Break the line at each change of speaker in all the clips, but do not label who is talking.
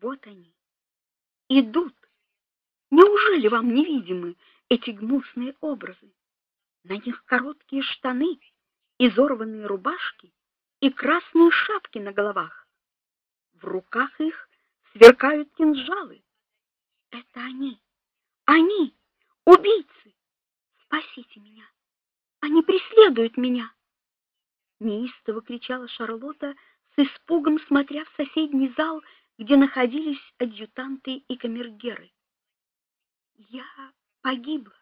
Вот они. Идут. Неужели вам не видимы эти гнусные образы? На них короткие штаны, изорванные рубашки и красные шапки на головах. В руках их сверкают кинжалы. Это они. Они убийцы. Спасите меня. Они преследуют меня. Неистово кричала Шарлотта, с испугом смотря в соседний зал, где находились адъютанты и камергеры. Я погибла.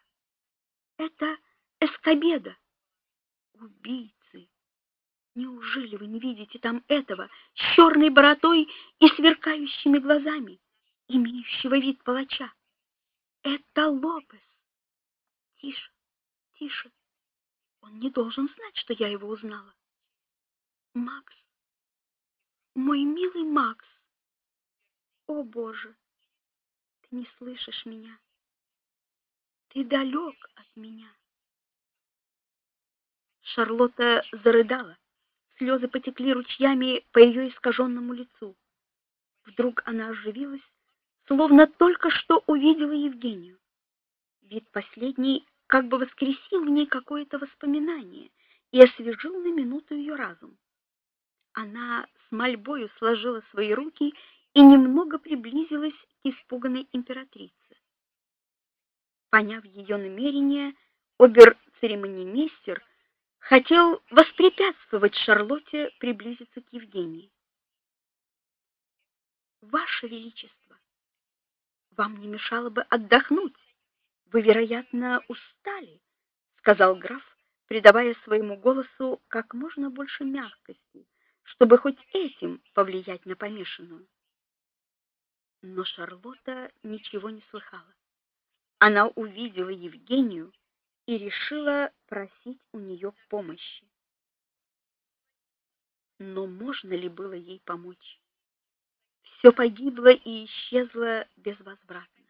Это Эскобеда. Убийцы. Неужели вы не видите там этого с черной бородой и сверкающими глазами, имеющего вид палача? Это Лопес. Тише, тише. Он не должен знать, что я его узнала. Макс. Мой милый Макс. О, Боже. Ты не слышишь меня. Ты далек от меня. Шарлотта зарыдала. Слезы потекли ручьями по ее искаженному лицу. Вдруг она оживилась, словно только что увидела Евгению. Вид последней как бы воскресил в ней какое-то воспоминание и освежил на минуту ее разум. Она с мольбою сложила свои руки и немного приблизилась к испуганной императрице. Поняв ее намерение, обер-церемонимейстер хотел воспрепятствовать Шарлотте приблизиться к Евгении. Ваше величество, вам не мешало бы отдохнуть. Вы, вероятно, устали, сказал граф, придавая своему голосу как можно больше мягкости, чтобы хоть этим повлиять на помешанную. Но Шарлотта ничего не слыхала. Она увидела Евгению и решила просить у нее помощи. Но можно ли было ей помочь? Все погибло и исчезло безвозвратно.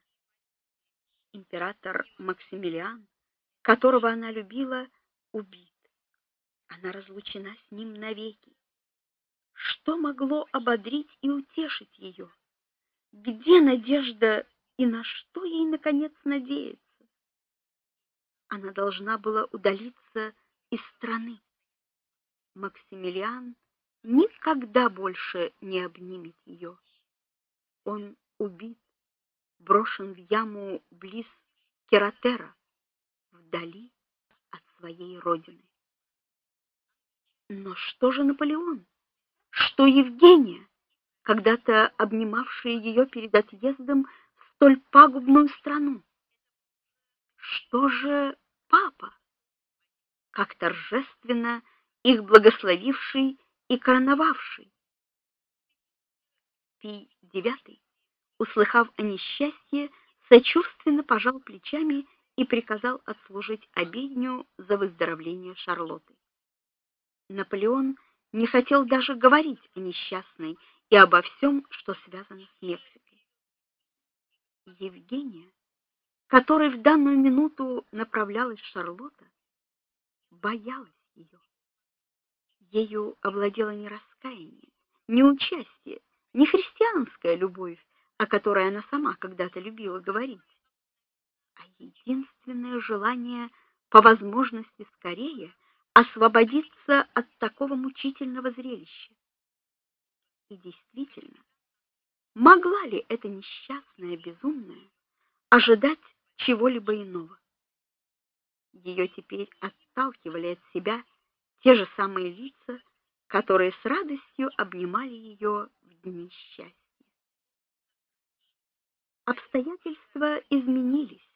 Император Максимилиан, которого она любила, убит. Она разлучена с ним навеки. Что могло ободрить и утешить ее? Где надежда и на что ей наконец надеяться? она должна была удалиться из страны. Максимилиан никогда больше не обнимет ее. Он убит, брошен в яму близ Кератера, вдали от своей родины. Но что же Наполеон? Что Евгения, когда-то обнимавшая ее перед отъездом в столь пагубную страну? Что же папа? Как торжественно их благословивший и короновавший. Пий IX, услыхав о несчастье, сочувственно пожал плечами и приказал отслужить обедню за выздоровление Шарлотты. Наполеон не хотел даже говорить о несчастной и обо всем, что связано с Мексикой. Евгения которой в данную минуту направлялась Шарлотта, боялась ее. Ею овладело не раскаяние, не участие, не христианская любовь, о которой она сама когда-то любила говорить, а единственное желание по возможности скорее освободиться от такого мучительного зрелища. И действительно, могла ли эта несчастная безумная ожидать чего-либо иного. Ее теперь отталкивали от себя те же самые лица, которые с радостью обнимали ее в дни счастья. Обстоятельства изменились.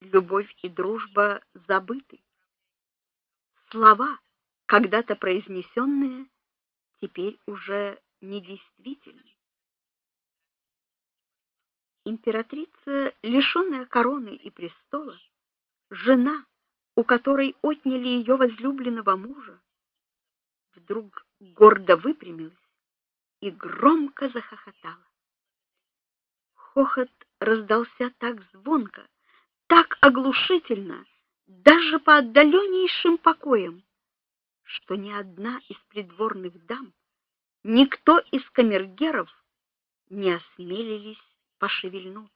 Любовь и дружба забыты. Слова, когда-то произнесенные, теперь уже недействительны. Императрица, лишенная короны и престола, жена, у которой отняли ее возлюбленного мужа, вдруг гордо выпрямилась и громко захохотала. Хохот раздался так звонко, так оглушительно, даже по отдаленнейшим покоям, что ни одна из придворных дам, никто из камергеров не осмелились пошевельнуться.